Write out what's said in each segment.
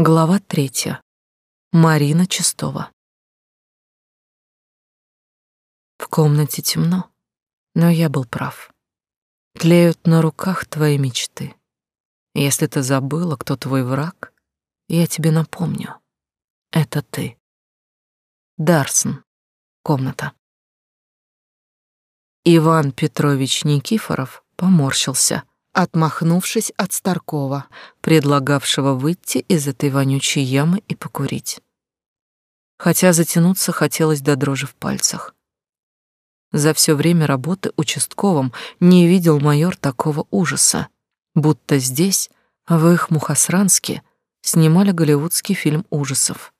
Глава третья. Марина Чистова. В комнате темно, но я был прав. Тлеют на руках твои мечты. Если ты забыла, кто твой враг, я тебе напомню. Это ты. Дарсон. Комната. Иван Петрович Никифоров поморщился, отмахнувшись от Старкова, предлагавшего выйти из этой вонючей ямы и покурить. Хотя затянуться хотелось до дрожи в пальцах. За все время работы участковым не видел майор такого ужаса, будто здесь, в их Мухасранске, снимали голливудский фильм ужасов.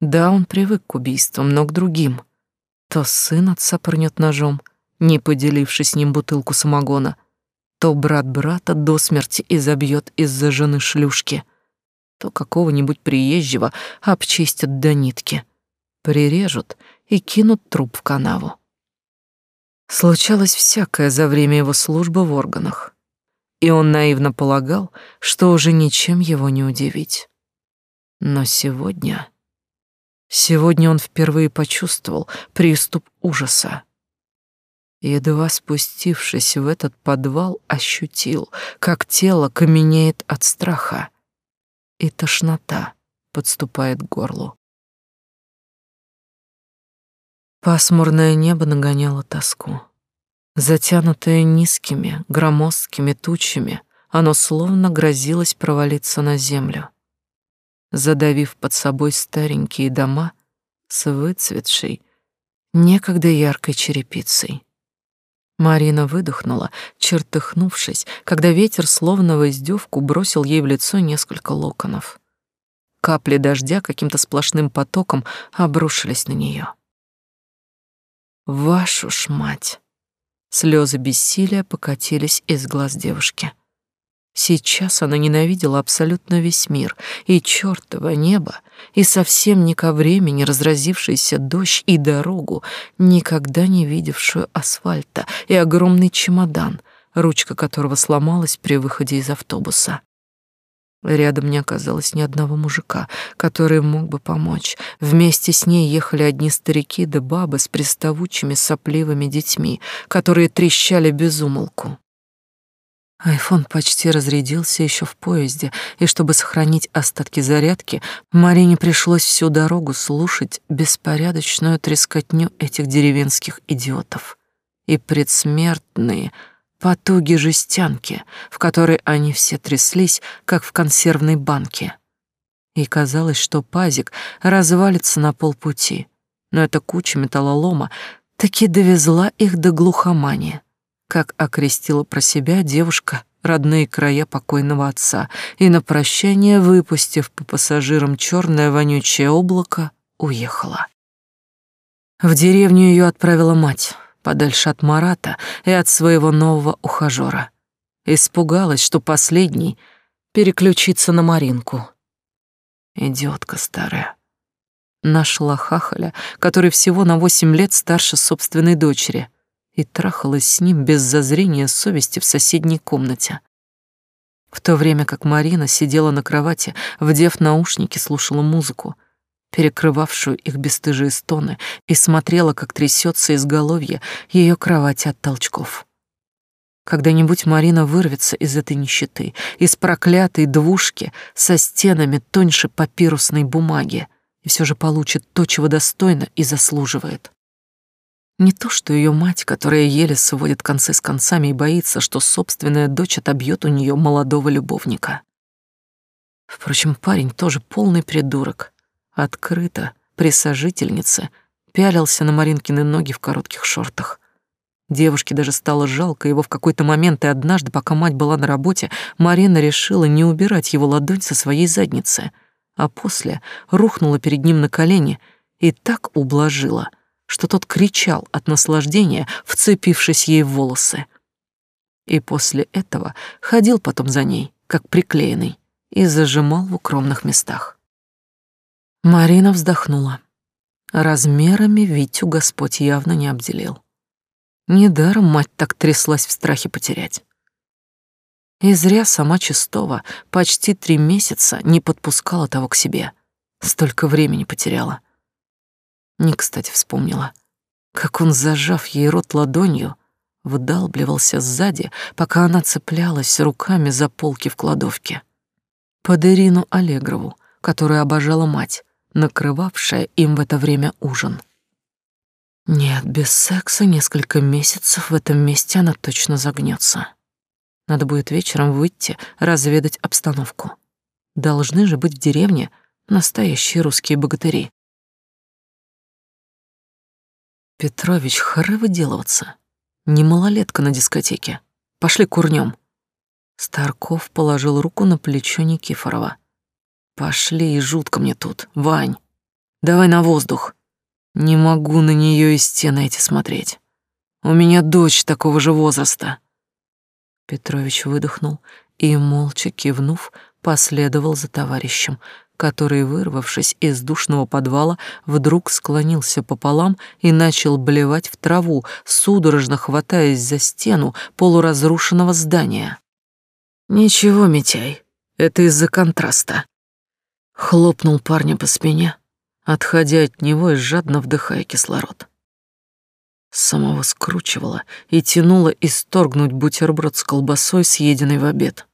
Да, он привык к убийствам, но к другим. То сын отца пырнет ножом, не поделившись с ним бутылку самогона — то брат брата до смерти изобьет из-за жены шлюшки, то какого-нибудь приезжего обчистят до нитки, прирежут и кинут труп в канаву. Случалось всякое за время его службы в органах, и он наивно полагал, что уже ничем его не удивить. Но сегодня... Сегодня он впервые почувствовал приступ ужаса. Едва спустившись в этот подвал, ощутил, как тело каменеет от страха, и тошнота подступает к горлу. Пасмурное небо нагоняло тоску. Затянутое низкими, громоздкими тучами, оно словно грозилось провалиться на землю, задавив под собой старенькие дома с выцветшей, некогда яркой черепицей. Марина выдохнула, чертыхнувшись, когда ветер словно в издевку бросил ей в лицо несколько локонов. Капли дождя каким-то сплошным потоком обрушились на нее. Вашу ж мать! Слезы бессилия покатились из глаз девушки. Сейчас она ненавидела абсолютно весь мир, и чёртово небо, и совсем не ко времени разразившийся дождь, и дорогу, никогда не видевшую асфальта, и огромный чемодан, ручка которого сломалась при выходе из автобуса. Рядом не оказалось ни одного мужика, который мог бы помочь. Вместе с ней ехали одни старики да бабы с приставучими сопливыми детьми, которые трещали без умолку. Айфон почти разрядился еще в поезде, и чтобы сохранить остатки зарядки, Марине пришлось всю дорогу слушать беспорядочную трескотню этих деревенских идиотов и предсмертные потуги жестянки, в которой они все тряслись, как в консервной банке. И казалось, что пазик развалится на полпути, но эта куча металлолома таки довезла их до глухомани как окрестила про себя девушка родные края покойного отца, и на прощание, выпустив по пассажирам черное вонючее облако, уехала. В деревню ее отправила мать, подальше от Марата и от своего нового ухажера. Испугалась, что последний переключится на Маринку. Идиотка старая. Нашла хахаля, который всего на восемь лет старше собственной дочери — и трахалась с ним без зазрения совести в соседней комнате. В то время как Марина сидела на кровати, вдев наушники, слушала музыку, перекрывавшую их бесстыжие стоны, и смотрела, как трясется изголовье ее кровати от толчков. Когда-нибудь Марина вырвется из этой нищеты, из проклятой двушки со стенами тоньше папирусной бумаги, и все же получит то, чего достойно и заслуживает. Не то, что ее мать, которая еле сводит концы с концами и боится, что собственная дочь отобьет у нее молодого любовника. Впрочем, парень тоже полный придурок. Открыто, при сожительнице, пялился на Маринкины ноги в коротких шортах. Девушке даже стало жалко его в какой-то момент, и однажды, пока мать была на работе, Марина решила не убирать его ладонь со своей задницы, а после рухнула перед ним на колени и так ублажила — что тот кричал от наслаждения, вцепившись ей в волосы. И после этого ходил потом за ней, как приклеенный, и зажимал в укромных местах. Марина вздохнула. Размерами Витю Господь явно не обделил. Недаром мать так тряслась в страхе потерять. И зря сама Чистова почти три месяца не подпускала того к себе. Столько времени потеряла. Не кстати вспомнила, как он, зажав ей рот ладонью, вдалбливался сзади, пока она цеплялась руками за полки в кладовке. Под Ирину Аллегрову, которую обожала мать, накрывавшая им в это время ужин. Нет, без секса несколько месяцев в этом месте она точно загнется. Надо будет вечером выйти, разведать обстановку. Должны же быть в деревне настоящие русские богатыри. Петрович, хоры выделываться. Не малолетка на дискотеке. Пошли курнем. Старков положил руку на плечо Никифорова. Пошли, и жутко мне тут. Вань, давай на воздух. Не могу на нее и стены эти смотреть. У меня дочь такого же возраста. Петрович выдохнул и, молча кивнув, последовал за товарищем, который, вырвавшись из душного подвала, вдруг склонился пополам и начал блевать в траву, судорожно хватаясь за стену полуразрушенного здания. «Ничего, Митяй, это из-за контраста», — хлопнул парня по спине, отходя от него и жадно вдыхая кислород. Самого скручивало и тянуло исторгнуть бутерброд с колбасой, съеденный в обед.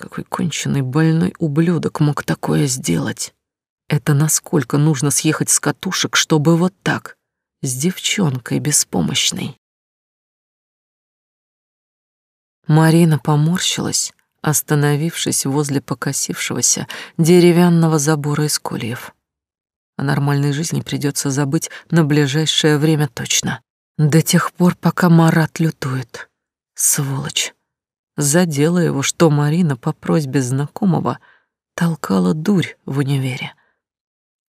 Какой конченый больной ублюдок мог такое сделать? Это насколько нужно съехать с катушек, чтобы вот так, с девчонкой беспомощной. Марина поморщилась, остановившись возле покосившегося деревянного забора из кольев. О нормальной жизни придется забыть на ближайшее время точно. До тех пор, пока Марат лютует. Сволочь задело его, что Марина по просьбе знакомого толкала дурь в универе.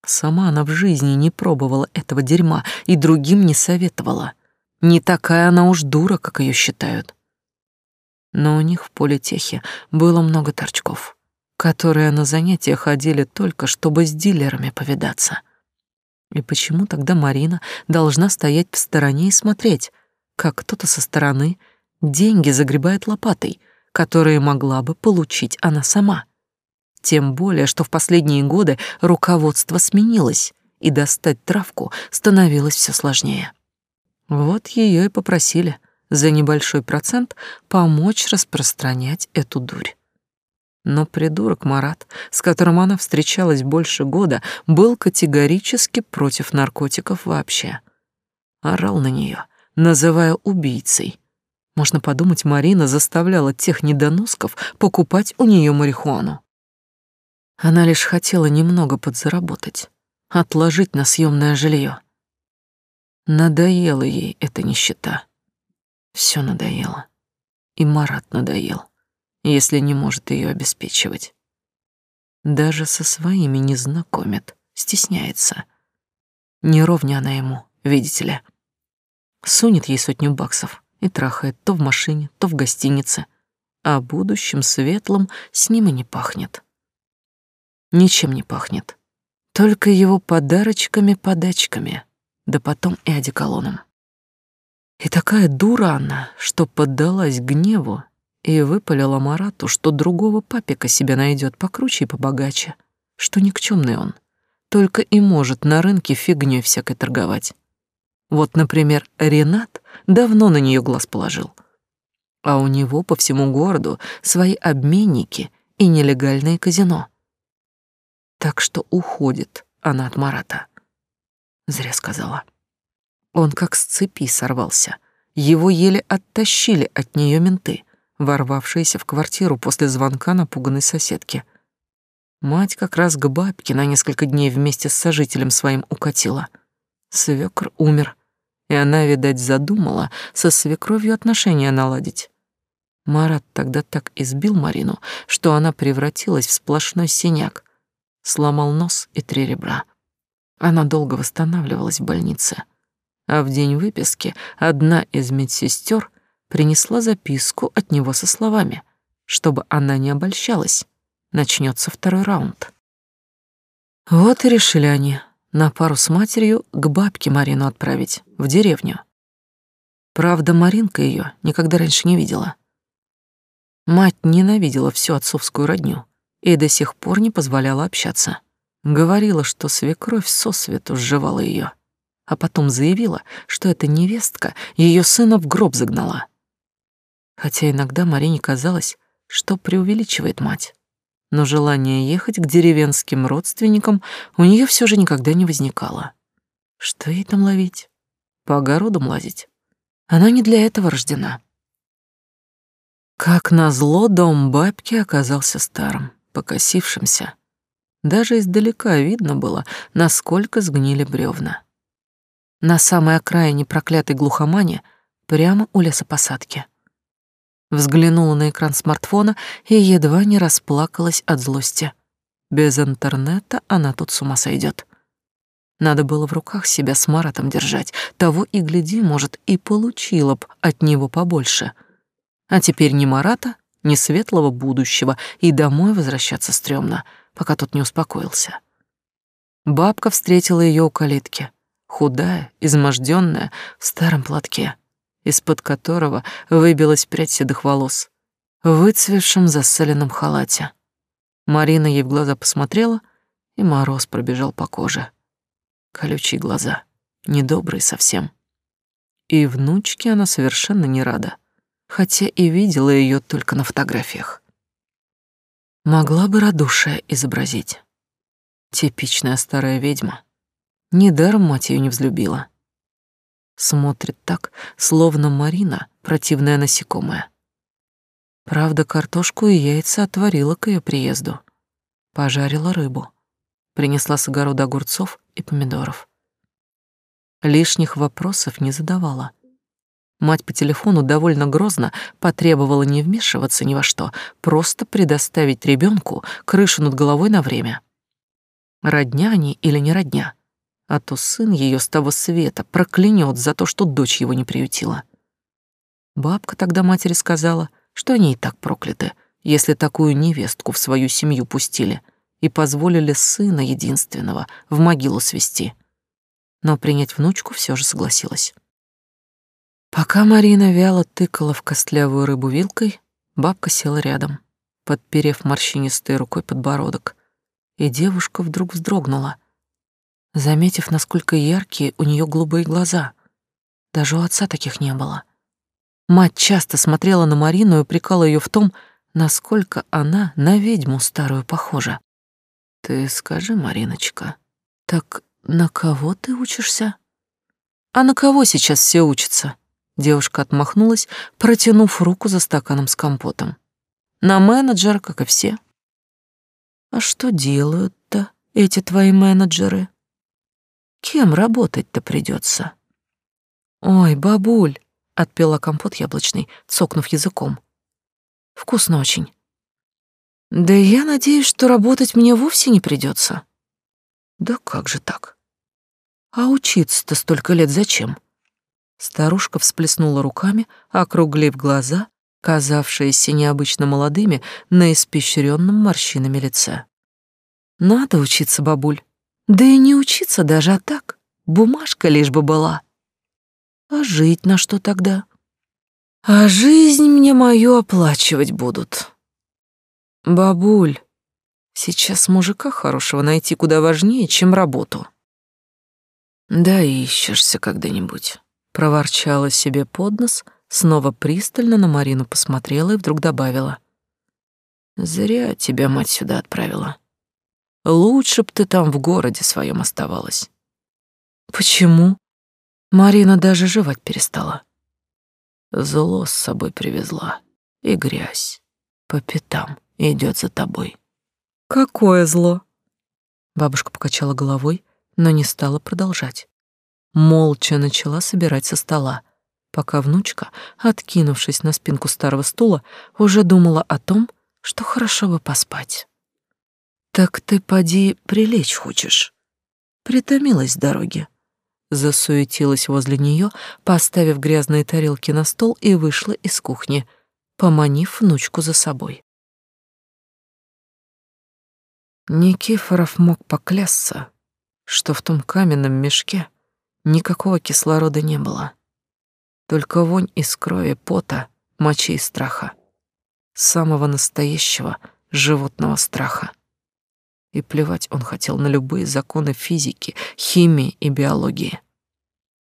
Сама она в жизни не пробовала этого дерьма и другим не советовала. Не такая она уж дура, как ее считают. Но у них в политехе было много торчков, которые на занятия ходили только, чтобы с дилерами повидаться. И почему тогда Марина должна стоять в стороне и смотреть, как кто-то со стороны — деньги загребает лопатой, которые могла бы получить она сама. Тем более, что в последние годы руководство сменилось, и достать травку становилось все сложнее. Вот ее и попросили за небольшой процент помочь распространять эту дурь. Но придурок Марат, с которым она встречалась больше года, был категорически против наркотиков вообще. Орал на нее, называя убийцей, можно подумать, Марина заставляла тех недоносков покупать у нее марихуану. Она лишь хотела немного подзаработать, отложить на съемное жилье. Надоела ей эта нищета. Все надоело. И Марат надоел, если не может ее обеспечивать. Даже со своими не знакомит, стесняется. Не ровня она ему, видите ли. Сунет ей сотню баксов, и трахает то в машине, то в гостинице, а будущим светлым с ним и не пахнет. Ничем не пахнет, только его подарочками-подачками, да потом и одеколоном. И такая дура она, что поддалась гневу и выпалила Марату, что другого папика себе найдет покруче и побогаче, что никчемный он, только и может на рынке фигней всякой торговать. Вот, например, Ренат давно на нее глаз положил. А у него по всему городу свои обменники и нелегальное казино. Так что уходит она от Марата. Зря сказала. Он как с цепи сорвался. Его еле оттащили от нее менты, ворвавшиеся в квартиру после звонка напуганной соседки. Мать как раз к бабке на несколько дней вместе с сожителем своим укатила. Свекр умер, и она, видать, задумала со свекровью отношения наладить. Марат тогда так избил Марину, что она превратилась в сплошной синяк, сломал нос и три ребра. Она долго восстанавливалась в больнице, а в день выписки одна из медсестер принесла записку от него со словами, чтобы она не обольщалась, начнется второй раунд. Вот и решили они, на пару с матерью к бабке Марину отправить, в деревню. Правда, Маринка ее никогда раньше не видела. Мать ненавидела всю отцовскую родню и до сих пор не позволяла общаться. Говорила, что свекровь сосвету сживала ее, а потом заявила, что эта невестка ее сына в гроб загнала. Хотя иногда Марине казалось, что преувеличивает мать. Но желание ехать к деревенским родственникам у нее все же никогда не возникало. Что ей там ловить? По огородам лазить? Она не для этого рождена. Как назло, дом бабки оказался старым, покосившимся. Даже издалека видно было, насколько сгнили бревна. На самой окраине проклятой глухомани, прямо у лесопосадки. Взглянула на экран смартфона и едва не расплакалась от злости. Без интернета она тут с ума сойдет. Надо было в руках себя с Маратом держать. Того и гляди, может, и получила б от него побольше. А теперь ни Марата, ни светлого будущего, и домой возвращаться стрёмно, пока тот не успокоился. Бабка встретила ее у калитки, худая, изможденная, в старом платке, из-под которого выбилась прядь седых волос, в выцвевшем засаленном халате. Марина ей в глаза посмотрела, и мороз пробежал по коже колючие глаза, недобрые совсем. И внучке она совершенно не рада, хотя и видела ее только на фотографиях. Могла бы радушие изобразить. Типичная старая ведьма. Недаром мать ее не взлюбила. Смотрит так, словно Марина — противная насекомая. Правда, картошку и яйца отварила к ее приезду. Пожарила рыбу. Принесла с огорода огурцов и помидоров. Лишних вопросов не задавала. Мать по телефону довольно грозно потребовала не вмешиваться ни во что, просто предоставить ребенку крышу над головой на время. Родня они или не родня, а то сын ее с того света проклянет за то, что дочь его не приютила. Бабка тогда матери сказала, что они и так прокляты, если такую невестку в свою семью пустили, и позволили сына единственного в могилу свести. Но принять внучку все же согласилась. Пока Марина вяло тыкала в костлявую рыбу вилкой, бабка села рядом, подперев морщинистой рукой подбородок, и девушка вдруг вздрогнула, заметив, насколько яркие у нее голубые глаза. Даже у отца таких не было. Мать часто смотрела на Марину и упрекала ее в том, насколько она на ведьму старую похожа. Ты скажи, Мариночка, так на кого ты учишься? А на кого сейчас все учатся? Девушка отмахнулась, протянув руку за стаканом с компотом. На менеджера, как и все. А что делают-то эти твои менеджеры? Кем работать-то придется? Ой, бабуль, отпила компот яблочный, цокнув языком. Вкусно очень. Да я надеюсь, что работать мне вовсе не придется. Да как же так? А учиться-то столько лет зачем? Старушка всплеснула руками, округлив глаза, казавшиеся необычно молодыми на испещренном морщинами лице. Надо учиться, бабуль. Да и не учиться даже, а так. Бумажка лишь бы была. А жить на что тогда? А жизнь мне мою оплачивать будут. Бабуль, сейчас мужика хорошего найти куда важнее, чем работу. Да ищешься когда-нибудь, проворчала себе под нос, снова пристально на Марину посмотрела и вдруг добавила. Зря тебя мать сюда отправила. Лучше б ты там в городе своем оставалась. Почему? Марина даже жевать перестала. Зло с собой привезла и грязь по пятам идет за тобой. Какое зло? Бабушка покачала головой, но не стала продолжать. Молча начала собирать со стола, пока внучка, откинувшись на спинку старого стула, уже думала о том, что хорошо бы поспать. «Так ты, поди, прилечь хочешь?» Притомилась дороги. Засуетилась возле нее, поставив грязные тарелки на стол и вышла из кухни, поманив внучку за собой. Никифоров мог поклясться, что в том каменном мешке никакого кислорода не было. Только вонь из крови, пота, мочи и страха. самого настоящего животного страха. И плевать он хотел на любые законы физики, химии и биологии.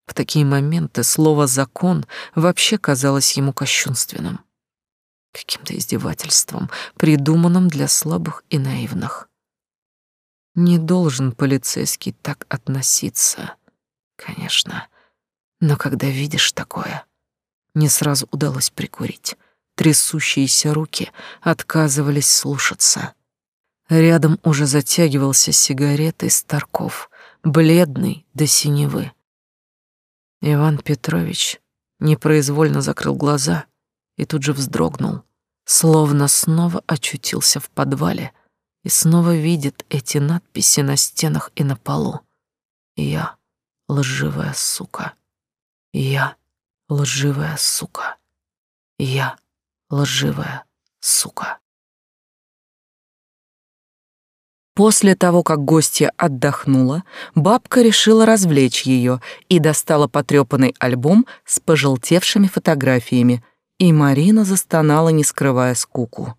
В такие моменты слово «закон» вообще казалось ему кощунственным. Каким-то издевательством, придуманным для слабых и наивных. Не должен полицейский так относиться, конечно. Но когда видишь такое, не сразу удалось прикурить. Трясущиеся руки отказывались слушаться. Рядом уже затягивался сигаретой Старков, бледный до синевы. Иван Петрович непроизвольно закрыл глаза и тут же вздрогнул, словно снова очутился в подвале и снова видит эти надписи на стенах и на полу. «Я лживая сука. Я лживая сука. Я лживая сука». После того, как гостья отдохнула, бабка решила развлечь ее и достала потрепанный альбом с пожелтевшими фотографиями, и Марина застонала, не скрывая скуку.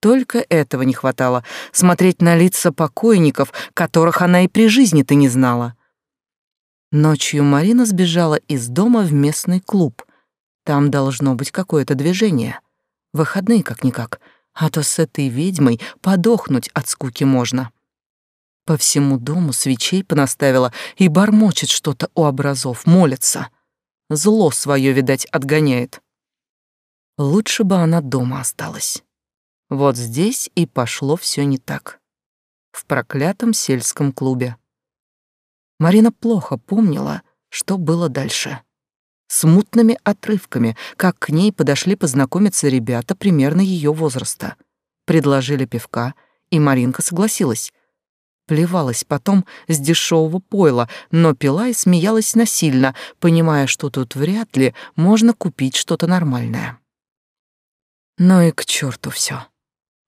Только этого не хватало — смотреть на лица покойников, которых она и при жизни-то не знала. Ночью Марина сбежала из дома в местный клуб. Там должно быть какое-то движение. Выходные как-никак — а то с этой ведьмой подохнуть от скуки можно. По всему дому свечей понаставила и бормочет что-то у образов, молится. Зло свое, видать, отгоняет. Лучше бы она дома осталась. Вот здесь и пошло все не так. В проклятом сельском клубе. Марина плохо помнила, что было дальше смутными отрывками, как к ней подошли познакомиться ребята примерно ее возраста. Предложили пивка, и Маринка согласилась. Плевалась потом с дешевого пойла, но пила и смеялась насильно, понимая, что тут вряд ли можно купить что-то нормальное. Ну и к черту все.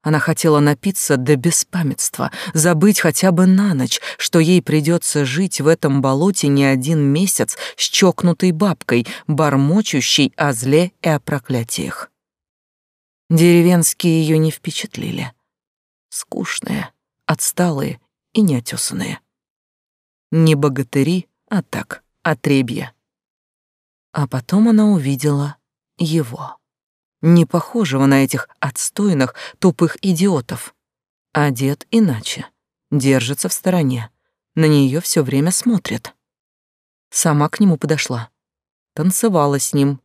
Она хотела напиться до беспамятства, забыть хотя бы на ночь, что ей придется жить в этом болоте не один месяц с чокнутой бабкой, бормочущей о зле и о проклятиях. Деревенские ее не впечатлили. Скучные, отсталые и неотесанные. Не богатыри, а так, отребья. А потом она увидела его не похожего на этих отстойных, тупых идиотов. Одет иначе, держится в стороне, на нее все время смотрит. Сама к нему подошла, танцевала с ним,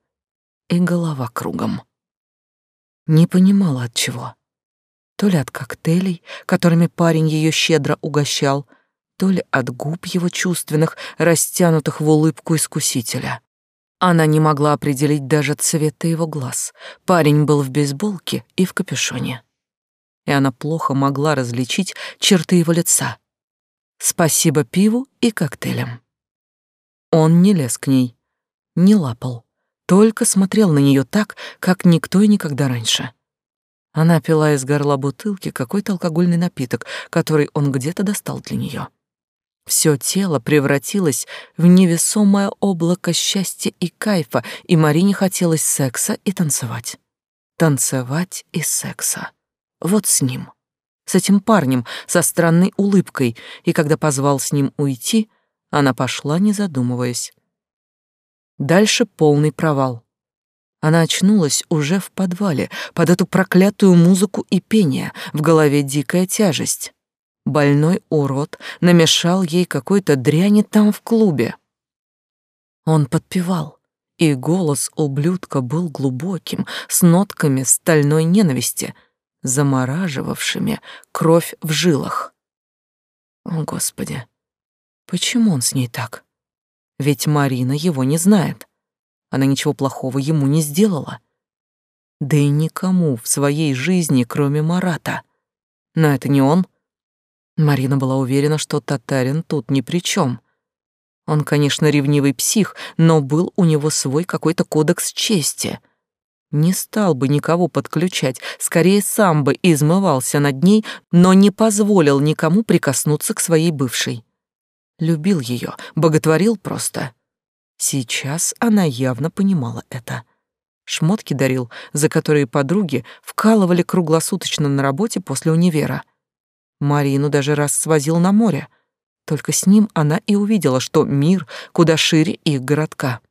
и голова кругом. Не понимала от чего. То ли от коктейлей, которыми парень ее щедро угощал, то ли от губ его чувственных, растянутых в улыбку искусителя. Она не могла определить даже цвета его глаз. Парень был в бейсболке и в капюшоне. И она плохо могла различить черты его лица. Спасибо пиву и коктейлям. Он не лез к ней, не лапал, только смотрел на нее так, как никто и никогда раньше. Она пила из горла бутылки какой-то алкогольный напиток, который он где-то достал для нее. Все тело превратилось в невесомое облако счастья и кайфа, и Марине хотелось секса и танцевать. Танцевать и секса. Вот с ним. С этим парнем, со странной улыбкой, и когда позвал с ним уйти, она пошла, не задумываясь. Дальше полный провал. Она очнулась уже в подвале, под эту проклятую музыку и пение, в голове дикая тяжесть. Больной урод намешал ей какой-то дряни там в клубе. Он подпевал, и голос ублюдка был глубоким, с нотками стальной ненависти, замораживавшими кровь в жилах. О, Господи, почему он с ней так? Ведь Марина его не знает. Она ничего плохого ему не сделала. Да и никому в своей жизни, кроме Марата. Но это не он. Марина была уверена, что татарин тут ни при чем. Он, конечно, ревнивый псих, но был у него свой какой-то кодекс чести. Не стал бы никого подключать, скорее сам бы измывался над ней, но не позволил никому прикоснуться к своей бывшей. Любил ее, боготворил просто. Сейчас она явно понимала это. Шмотки дарил, за которые подруги вкалывали круглосуточно на работе после универа. Марину даже раз свозил на море. Только с ним она и увидела, что мир куда шире их городка.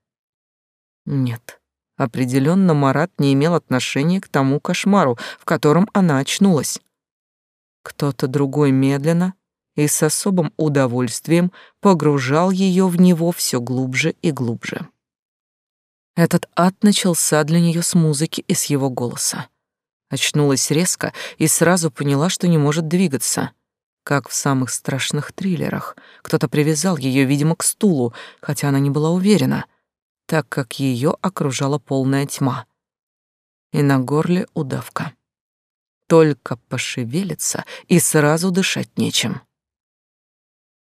Нет, определенно Марат не имел отношения к тому кошмару, в котором она очнулась. Кто-то другой медленно и с особым удовольствием погружал ее в него все глубже и глубже. Этот ад начался для нее с музыки и с его голоса. Очнулась резко и сразу поняла, что не может двигаться. Как в самых страшных триллерах. Кто-то привязал ее, видимо, к стулу, хотя она не была уверена, так как ее окружала полная тьма. И на горле удавка. Только пошевелиться, и сразу дышать нечем.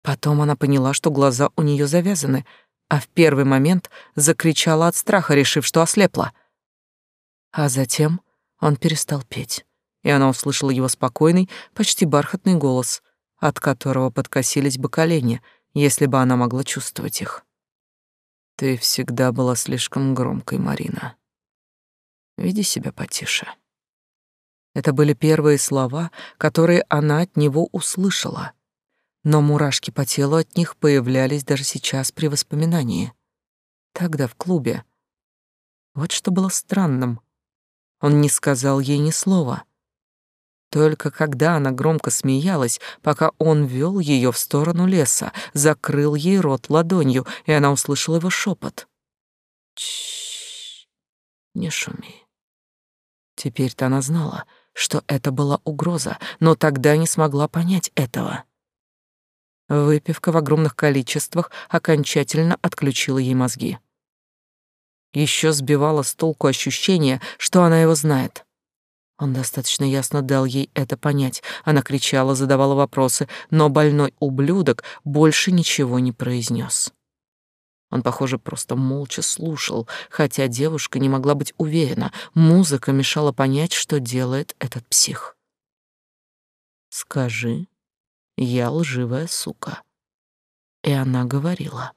Потом она поняла, что глаза у нее завязаны — а в первый момент закричала от страха, решив, что ослепла. А затем он перестал петь, и она услышала его спокойный, почти бархатный голос, от которого подкосились бы колени, если бы она могла чувствовать их. «Ты всегда была слишком громкой, Марина. Веди себя потише». Это были первые слова, которые она от него услышала — но мурашки по телу от них появлялись даже сейчас при воспоминании. Тогда в клубе. Вот что было странным. Он не сказал ей ни слова. Только когда она громко смеялась, пока он вел ее в сторону леса, закрыл ей рот ладонью, и она услышала его шепот. Чш, не шуми. Теперь-то она знала, что это была угроза, но тогда не смогла понять этого. Выпивка в огромных количествах окончательно отключила ей мозги. Еще сбивало с толку ощущение, что она его знает. Он достаточно ясно дал ей это понять. Она кричала, задавала вопросы, но больной ублюдок больше ничего не произнес. Он, похоже, просто молча слушал, хотя девушка не могла быть уверена. Музыка мешала понять, что делает этот псих. «Скажи, я лживая сука. И она говорила.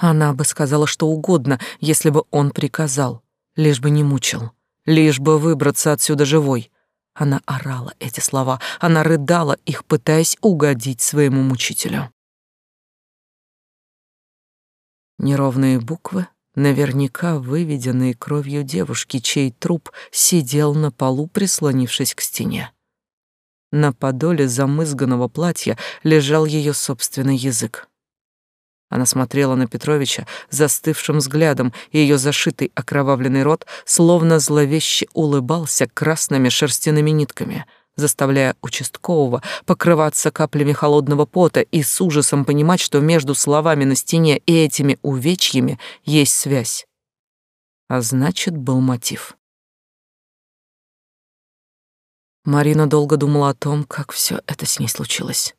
Она бы сказала что угодно, если бы он приказал, лишь бы не мучил, лишь бы выбраться отсюда живой. Она орала эти слова, она рыдала их, пытаясь угодить своему мучителю. Неровные буквы, наверняка выведенные кровью девушки, чей труп сидел на полу, прислонившись к стене. На подоле замызганного платья лежал ее собственный язык. Она смотрела на Петровича застывшим взглядом, и ее зашитый окровавленный рот словно зловеще улыбался красными шерстяными нитками, заставляя участкового покрываться каплями холодного пота и с ужасом понимать, что между словами на стене и этими увечьями есть связь. А значит, был мотив. Марина долго думала о том, как все это с ней случилось.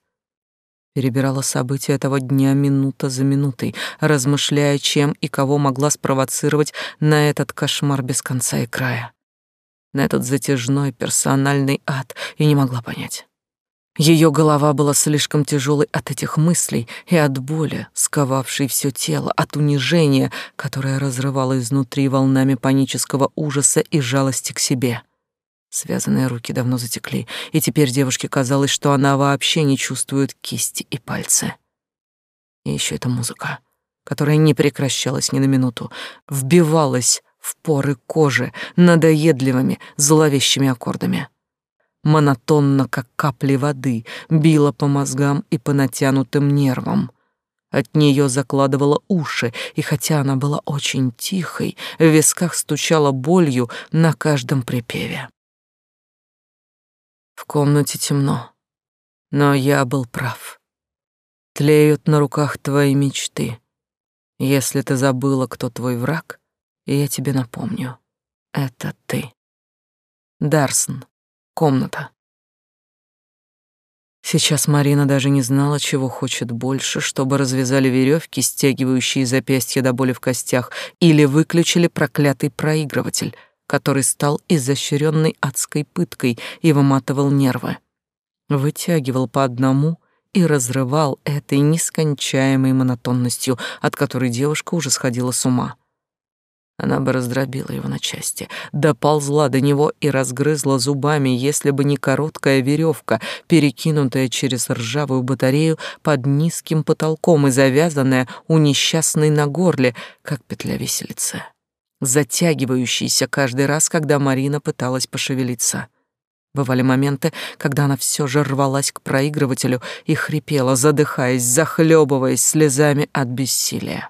Перебирала события этого дня минута за минутой, размышляя, чем и кого могла спровоцировать на этот кошмар без конца и края. На этот затяжной персональный ад, и не могла понять. Ее голова была слишком тяжелой от этих мыслей и от боли, сковавшей все тело, от унижения, которое разрывало изнутри волнами панического ужаса и жалости к себе. Связанные руки давно затекли, и теперь девушке казалось, что она вообще не чувствует кисти и пальцы. И еще эта музыка, которая не прекращалась ни на минуту, вбивалась в поры кожи надоедливыми, зловещими аккордами. Монотонно, как капли воды, била по мозгам и по натянутым нервам. От нее закладывало уши, и хотя она была очень тихой, в висках стучала болью на каждом припеве. В комнате темно, но я был прав. Тлеют на руках твои мечты. Если ты забыла, кто твой враг, я тебе напомню. Это ты. Дарсон. Комната. Сейчас Марина даже не знала, чего хочет больше, чтобы развязали веревки, стягивающие запястья до боли в костях, или выключили проклятый проигрыватель — который стал изощренной адской пыткой и выматывал нервы. Вытягивал по одному и разрывал этой нескончаемой монотонностью, от которой девушка уже сходила с ума. Она бы раздробила его на части, доползла до него и разгрызла зубами, если бы не короткая веревка, перекинутая через ржавую батарею под низким потолком и завязанная у несчастной на горле, как петля виселицы, затягивающаяся каждый раз, когда Марина пыталась пошевелиться. Бывали моменты, когда она все же рвалась к проигрывателю и хрипела, задыхаясь, захлебываясь слезами от бессилия.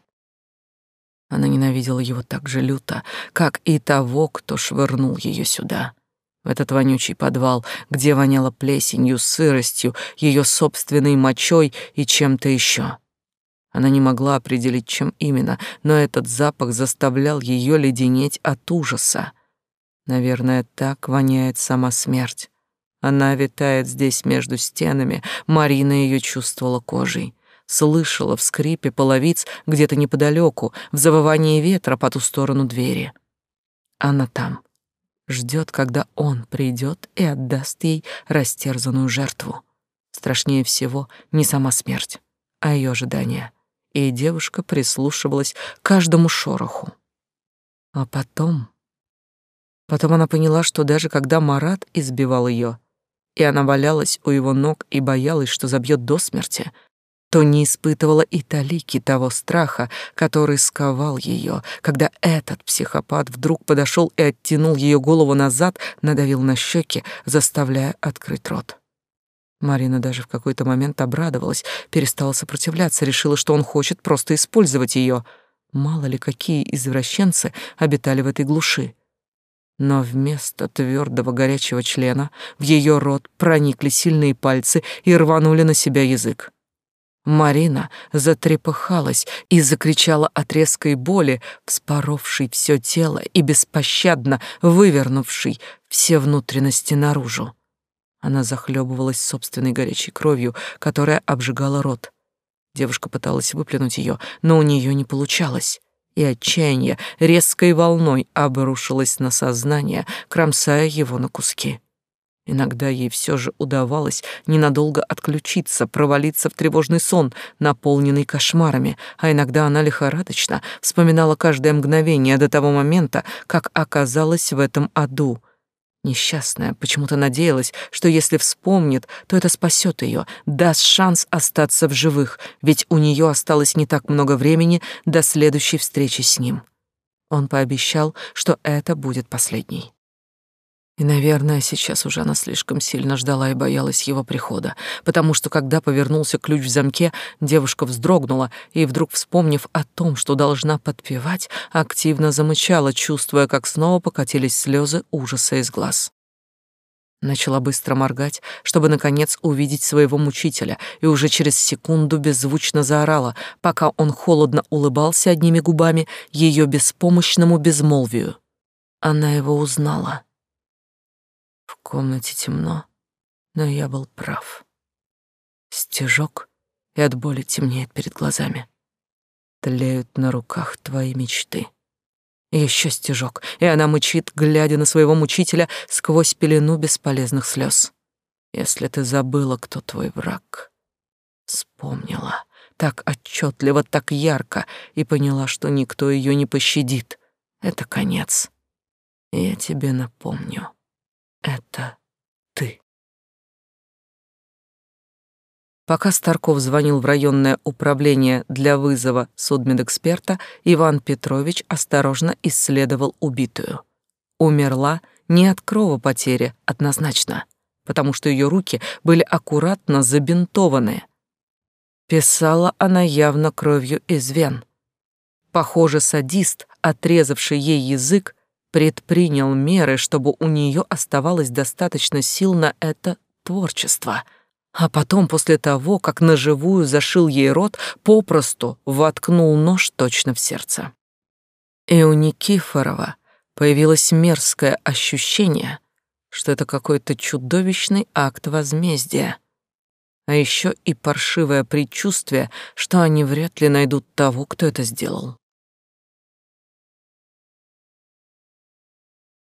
Она ненавидела его так же люто, как и того, кто швырнул ее сюда, в этот вонючий подвал, где воняло плесенью, сыростью, ее собственной мочой и чем-то еще. Она не могла определить, чем именно, но этот запах заставлял ее леденеть от ужаса. Наверное, так воняет сама смерть. Она витает здесь между стенами, Марина ее чувствовала кожей слышала в скрипе половиц где-то неподалеку, в завывании ветра по ту сторону двери. Она там, ждет, когда он придет и отдаст ей растерзанную жертву. Страшнее всего не сама смерть, а ее ожидание. И девушка прислушивалась к каждому шороху. А потом... Потом она поняла, что даже когда Марат избивал ее, и она валялась у его ног и боялась, что забьет до смерти, то не испытывала и талики того страха, который сковал ее, когда этот психопат вдруг подошел и оттянул ее голову назад, надавил на щеки, заставляя открыть рот. Марина даже в какой-то момент обрадовалась, перестала сопротивляться, решила, что он хочет просто использовать ее. Мало ли какие извращенцы обитали в этой глуши. Но вместо твердого горячего члена в ее рот проникли сильные пальцы и рванули на себя язык. Марина затрепыхалась и закричала от резкой боли, вспоровшей все тело и беспощадно вывернувшей все внутренности наружу. Она захлебывалась собственной горячей кровью, которая обжигала рот. Девушка пыталась выплюнуть ее, но у нее не получалось, и отчаяние резкой волной обрушилось на сознание, кромсая его на куски. Иногда ей все же удавалось ненадолго отключиться, провалиться в тревожный сон, наполненный кошмарами, а иногда она лихорадочно вспоминала каждое мгновение до того момента, как оказалась в этом аду. Несчастная почему-то надеялась, что если вспомнит, то это спасет ее, даст шанс остаться в живых, ведь у нее осталось не так много времени до следующей встречи с ним. Он пообещал, что это будет последней. И, наверное, сейчас уже она слишком сильно ждала и боялась его прихода, потому что, когда повернулся ключ в замке, девушка вздрогнула и, вдруг вспомнив о том, что должна подпевать, активно замычала, чувствуя, как снова покатились слезы ужаса из глаз. Начала быстро моргать, чтобы, наконец, увидеть своего мучителя, и уже через секунду беззвучно заорала, пока он холодно улыбался одними губами ее беспомощному безмолвию. Она его узнала. Комнате темно, но я был прав. Стежок, и от боли темнеет перед глазами. Тлеют на руках твои мечты. Еще стежок, и она мычит, глядя на своего мучителя сквозь пелену бесполезных слез. Если ты забыла, кто твой враг, вспомнила так отчетливо, так ярко и поняла, что никто ее не пощадит. Это конец. Я тебе напомню это ты. Пока Старков звонил в районное управление для вызова судмедэксперта, Иван Петрович осторожно исследовал убитую. Умерла не от кровопотери, однозначно, потому что ее руки были аккуратно забинтованы. Писала она явно кровью из вен. Похоже, садист, отрезавший ей язык, предпринял меры, чтобы у нее оставалось достаточно сил на это творчество. А потом, после того, как наживую зашил ей рот, попросту воткнул нож точно в сердце. И у Никифорова появилось мерзкое ощущение, что это какой-то чудовищный акт возмездия. А еще и паршивое предчувствие, что они вряд ли найдут того, кто это сделал.